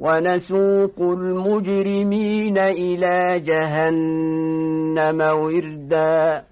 ونسوق المجرمين إلى جهنم وردا.